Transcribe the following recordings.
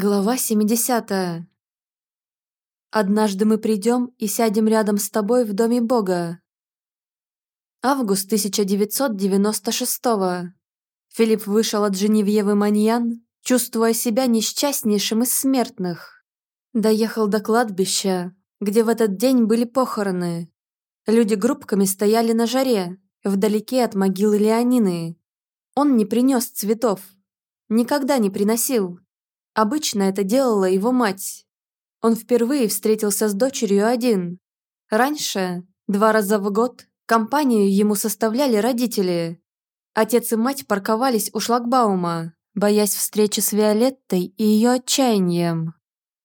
Глава 70. Однажды мы придем и сядем рядом с тобой в Доме Бога. Август 1996 -го. Филипп вышел от Женевьевы Маньян, чувствуя себя несчастнейшим из смертных. Доехал до кладбища, где в этот день были похороны. Люди группками стояли на жаре, вдалеке от могилы Леонины. Он не принес цветов. Никогда не приносил. Обычно это делала его мать. Он впервые встретился с дочерью один. Раньше, два раза в год, компанию ему составляли родители. Отец и мать парковались у шлагбаума, боясь встречи с Виолеттой и ее отчаянием.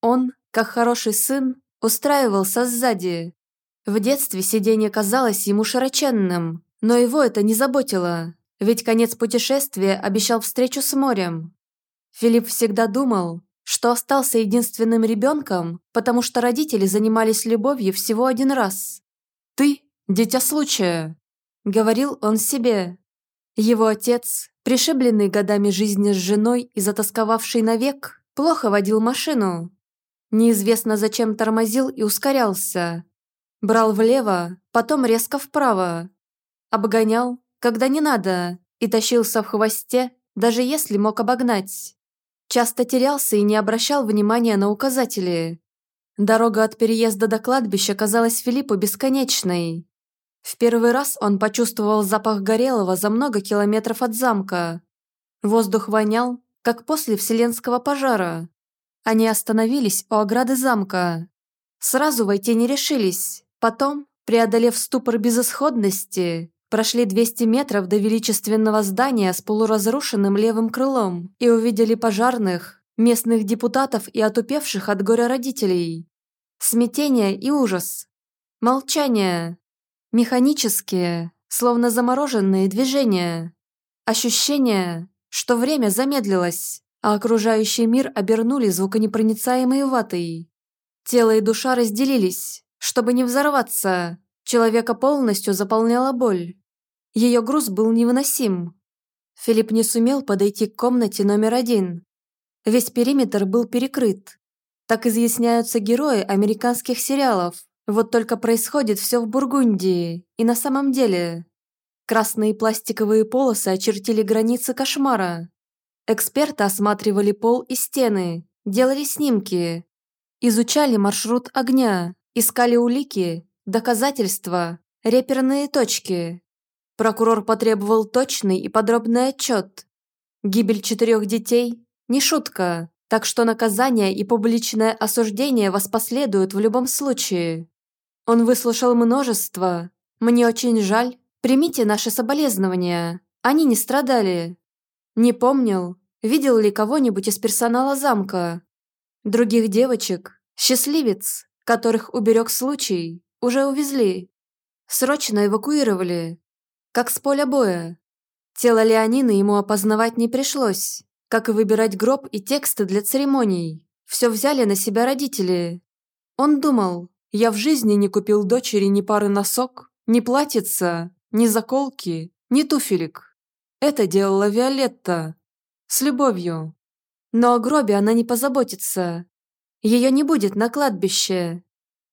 Он, как хороший сын, устраивался сзади. В детстве сиденье казалось ему широченным, но его это не заботило, ведь конец путешествия обещал встречу с морем. Филипп всегда думал, что остался единственным ребенком, потому что родители занимались любовью всего один раз. «Ты – дитя случая», – говорил он себе. Его отец, пришибленный годами жизни с женой и затасковавший навек, плохо водил машину. Неизвестно зачем тормозил и ускорялся. Брал влево, потом резко вправо. Обгонял, когда не надо, и тащился в хвосте, даже если мог обогнать. Часто терялся и не обращал внимания на указатели. Дорога от переезда до кладбища казалась Филиппу бесконечной. В первый раз он почувствовал запах горелого за много километров от замка. Воздух вонял, как после вселенского пожара. Они остановились у ограды замка. Сразу войти не решились. Потом, преодолев ступор безысходности, Прошли 200 метров до величественного здания с полуразрушенным левым крылом и увидели пожарных, местных депутатов и отупевших от горя родителей. Смятение и ужас. Молчание. Механические, словно замороженные движения. Ощущение, что время замедлилось, а окружающий мир обернули звуконепроницаемой ватой. Тело и душа разделились, чтобы не взорваться. Человека полностью заполняла боль. Ее груз был невыносим. Филипп не сумел подойти к комнате номер один. Весь периметр был перекрыт. Так изъясняются герои американских сериалов. Вот только происходит все в Бургундии. И на самом деле... Красные пластиковые полосы очертили границы кошмара. Эксперты осматривали пол и стены, делали снимки, изучали маршрут огня, искали улики, доказательства, реперные точки. Прокурор потребовал точный и подробный отчет. Гибель четырех детей – не шутка, так что наказание и публичное осуждение вас последуют в любом случае. Он выслушал множество. Мне очень жаль. Примите наши соболезнования. Они не страдали. Не помнил, видел ли кого-нибудь из персонала замка. Других девочек, счастливец, которых уберег случай, уже увезли. Срочно эвакуировали. Как с поля боя. Тело Леонины ему опознавать не пришлось, как и выбирать гроб и тексты для церемоний. Все взяли на себя родители. Он думал, я в жизни не купил дочери ни пары носок, ни платьица, ни заколки, ни туфелек. Это делала Виолетта. С любовью. Но о гробе она не позаботится. Ее не будет на кладбище.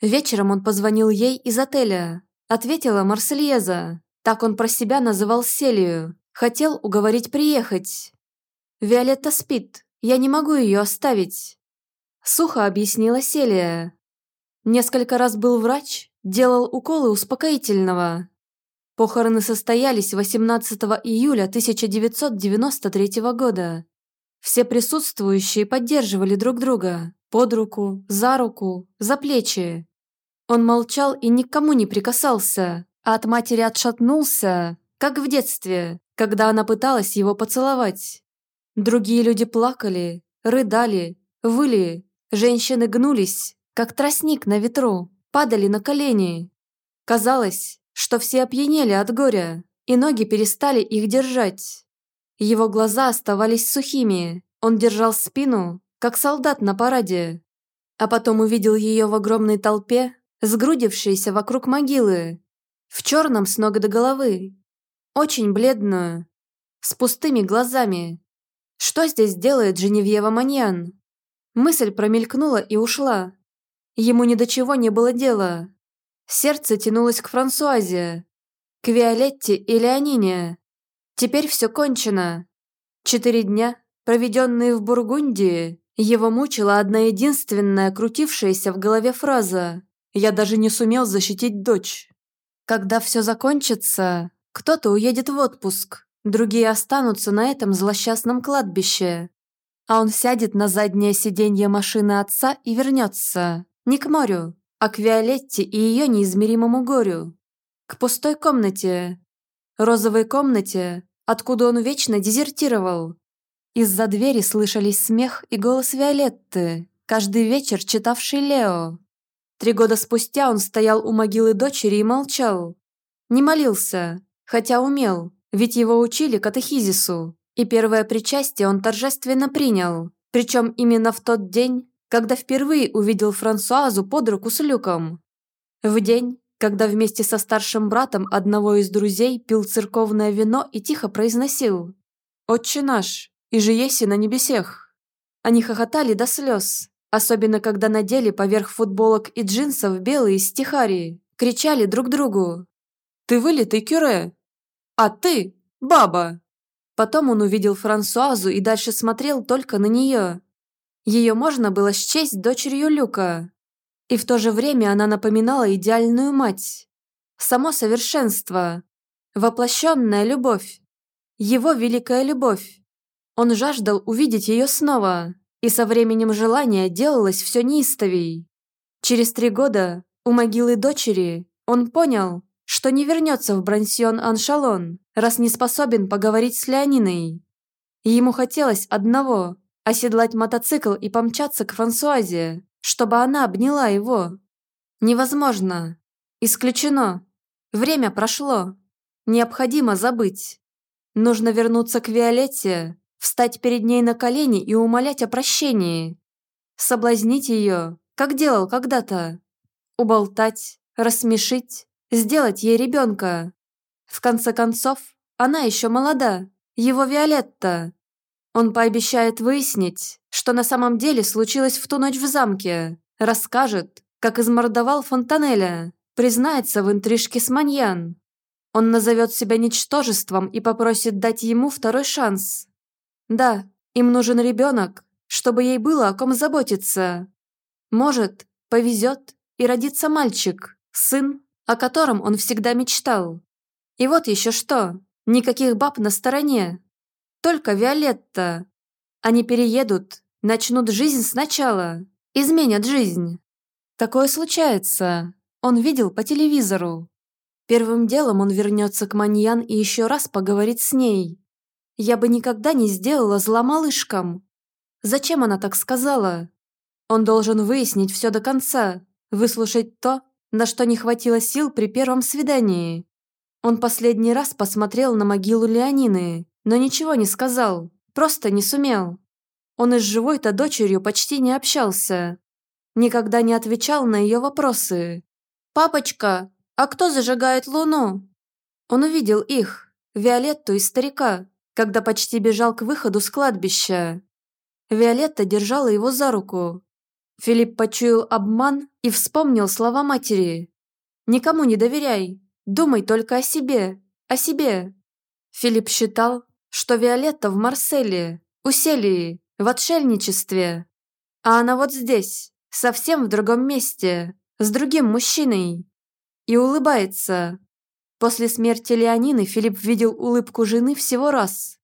Вечером он позвонил ей из отеля. Ответила Марсельеза. Так он про себя называл Селию. Хотел уговорить приехать. «Виолетта спит. Я не могу ее оставить», – сухо объяснила Селия. Несколько раз был врач, делал уколы успокоительного. Похороны состоялись 18 июля 1993 года. Все присутствующие поддерживали друг друга, под руку, за руку, за плечи. Он молчал и никому не прикасался, а от матери отшатнулся, как в детстве, когда она пыталась его поцеловать. Другие люди плакали, рыдали, выли, женщины гнулись, как тростник на ветру, падали на колени. Казалось, что все опьянели от горя, и ноги перестали их держать. Его глаза оставались сухими, он держал спину, как солдат на параде. А потом увидел ее в огромной толпе, сгрудившейся вокруг могилы, в черном с ног до головы. Очень бледную. С пустыми глазами. Что здесь делает Женевьева Маньян? Мысль промелькнула и ушла. Ему ни до чего не было дела. Сердце тянулось к Франсуазе, к Виолетте и Леонине. Теперь все кончено. Четыре дня, проведенные в Бургундии, его мучила одна единственная крутившаяся в голове фраза «Я даже не сумел защитить дочь». Когда все закончится, кто-то уедет в отпуск, другие останутся на этом злосчастном кладбище. А он сядет на заднее сиденье машины отца и вернется. Не к морю, а к Виолетте и ее неизмеримому горю. К пустой комнате. Розовой комнате, откуда он вечно дезертировал. Из-за двери слышались смех и голос Виолетты, каждый вечер читавший Лео. Три года спустя он стоял у могилы дочери и молчал. Не молился, хотя умел, ведь его учили катехизису, и первое причастие он торжественно принял, причем именно в тот день, когда впервые увидел Франсуазу под руку с Люком. В день, когда вместе со старшим братом одного из друзей пил церковное вино и тихо произносил «Отче наш, и же еси на небесех». Они хохотали до слез, Особенно, когда надели поверх футболок и джинсов белые стихарии, кричали друг другу. «Ты вылитый кюре!» «А ты – баба!» Потом он увидел Франсуазу и дальше смотрел только на нее. Ее можно было счесть дочерью Люка. И в то же время она напоминала идеальную мать. Само совершенство. Воплощенная любовь. Его великая любовь. Он жаждал увидеть ее снова. И со временем желание делалось все неистовей. Через три года у могилы дочери он понял, что не вернется в Брансьон-Аншалон, раз не способен поговорить с Леониной. Ему хотелось одного – оседлать мотоцикл и помчаться к Франсуазе, чтобы она обняла его. Невозможно. Исключено. Время прошло. Необходимо забыть. Нужно вернуться к Виолетте, встать перед ней на колени и умолять о прощении. Соблазнить ее, как делал когда-то. Уболтать, рассмешить, сделать ей ребенка. В конце концов, она еще молода, его Виолетта. Он пообещает выяснить, что на самом деле случилось в ту ночь в замке, расскажет, как измордовал Фонтанеля, признается в интрижке с Маньян. Он назовет себя ничтожеством и попросит дать ему второй шанс. Да, им нужен ребенок, чтобы ей было о ком заботиться. Может, повезет и родится мальчик, сын, о котором он всегда мечтал. И вот еще что, никаких баб на стороне. Только Виолетта. Они переедут, начнут жизнь сначала, изменят жизнь. Такое случается. Он видел по телевизору. Первым делом он вернется к Маньян и еще раз поговорит с ней. Я бы никогда не сделала зла малышкам. Зачем она так сказала? Он должен выяснить все до конца, выслушать то, на что не хватило сил при первом свидании. Он последний раз посмотрел на могилу Леонины, но ничего не сказал, просто не сумел. Он и с живой-то дочерью почти не общался. Никогда не отвечал на ее вопросы. «Папочка, а кто зажигает луну?» Он увидел их, Виолетту и старика, когда почти бежал к выходу с кладбища. Виолетта держала его за руку. Филипп почуял обман и вспомнил слова матери. «Никому не доверяй, думай только о себе, о себе». Филипп считал, что Виолетта в Марселе, у Селии, в отшельничестве. А она вот здесь, совсем в другом месте, с другим мужчиной. И улыбается, После смерти Леонины Филипп видел улыбку жены всего раз.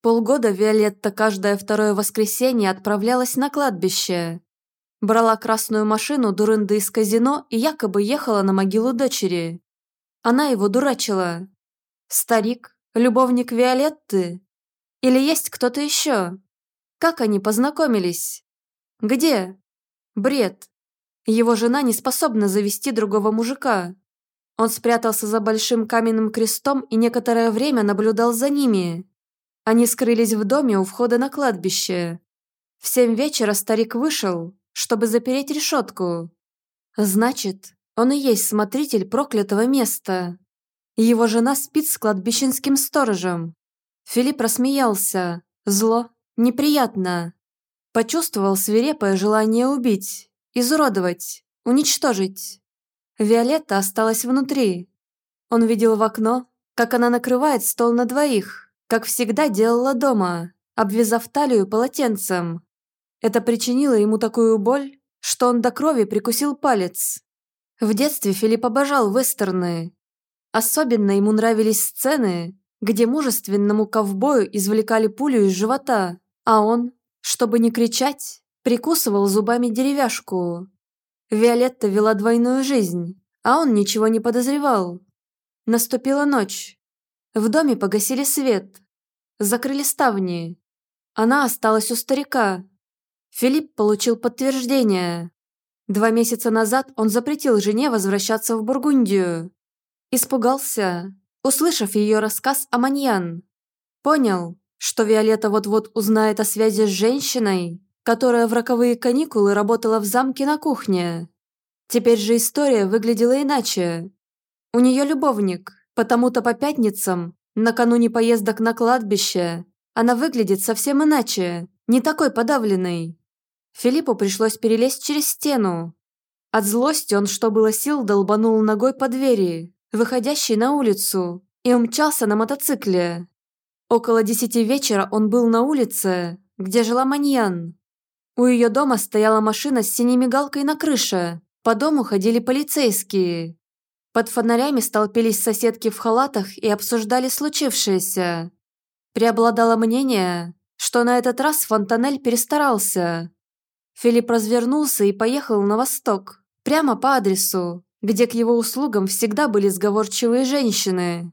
Полгода Виолетта каждое второе воскресенье отправлялась на кладбище. Брала красную машину дурынды из казино и якобы ехала на могилу дочери. Она его дурачила. Старик, любовник Виолетты? Или есть кто-то еще? Как они познакомились? Где? Бред. Его жена не способна завести другого мужика. Он спрятался за большим каменным крестом и некоторое время наблюдал за ними. Они скрылись в доме у входа на кладбище. В семь вечера старик вышел, чтобы запереть решетку. Значит, он и есть смотритель проклятого места. Его жена спит с кладбищенским сторожем. Филипп рассмеялся. Зло, неприятно. Почувствовал свирепое желание убить, изуродовать, уничтожить. Виолетта осталась внутри. Он видел в окно, как она накрывает стол на двоих, как всегда делала дома, обвязав талию полотенцем. Это причинило ему такую боль, что он до крови прикусил палец. В детстве Филипп обожал вестерны. Особенно ему нравились сцены, где мужественному ковбою извлекали пулю из живота, а он, чтобы не кричать, прикусывал зубами деревяшку. Виолетта вела двойную жизнь, а он ничего не подозревал. Наступила ночь. В доме погасили свет. Закрыли ставни. Она осталась у старика, Филипп получил подтверждение. Два месяца назад он запретил жене возвращаться в Бургундию. Испугался, услышав ее рассказ о Маньян. Понял, что Виолетта вот-вот узнает о связи с женщиной, которая в роковые каникулы работала в замке на кухне. Теперь же история выглядела иначе. У нее любовник, потому-то по пятницам, накануне поездок на кладбище, она выглядит совсем иначе, не такой подавленной. Филиппу пришлось перелезть через стену. От злости он, что было сил, долбанул ногой по двери, выходящей на улицу, и умчался на мотоцикле. Около десяти вечера он был на улице, где жила Маньян. У ее дома стояла машина с синей мигалкой на крыше. По дому ходили полицейские. Под фонарями столпились соседки в халатах и обсуждали случившееся. Преобладало мнение, что на этот раз Фонтанель перестарался. Филипп развернулся и поехал на восток, прямо по адресу, где к его услугам всегда были сговорчивые женщины.